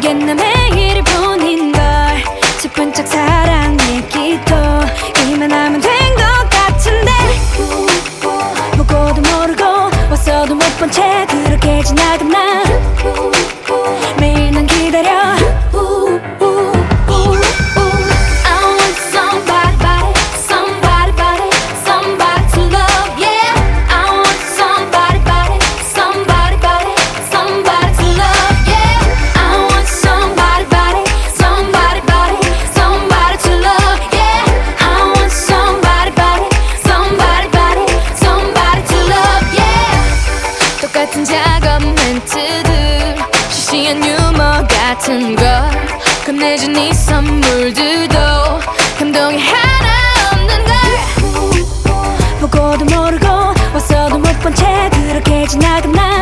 나 매일 뿐인 걸. 싶은 척 사랑 얘기도 이만하면 된 것 같은데. 보고도 모르고 왔어도 못 본 채 그렇게 지나간 나 똑같은 작업 멘트들 시시한 유머 같은 걸 건네준 이 선물들도 감동이 하나 없는 걸. 보고도 모르고 왔어도 못 본 채 그렇게 지나간 나